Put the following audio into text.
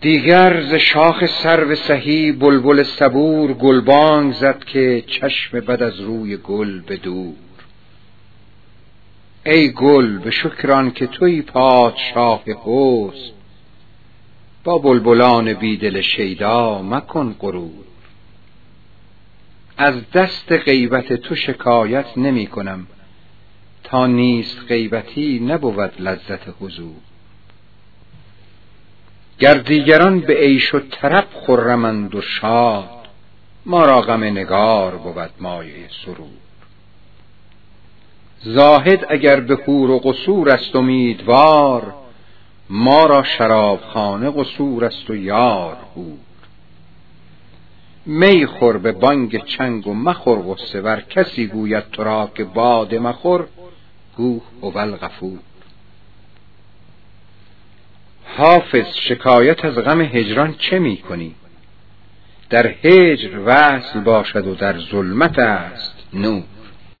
دیگر ز شاخ سرو سهی بلبل صبور گلبانگ زد که چشم بد از روی گل به دور ای گل به شکران که توی پادشاه حسن با بلبلان بیدل شیدا مکن غرور. از دست غیبت تو شکایت نمی کنم تا نیست غیبتی نبود لذت حضور. گر دیگران به عیش و طرب خرمند و شاد ما را غم نگار بود مایه سرور زاهد اگر به حور و قصور است امیدوار ما را شرابخانه قصور است و یار حور می خور به بانگ چنگ و مخور غصه ور کسی گوید تو را که باده مخور گو هو غفور حافظ شکایت از غم هجران چه می کنی در هجر وصل باشد و در ظلمت است نور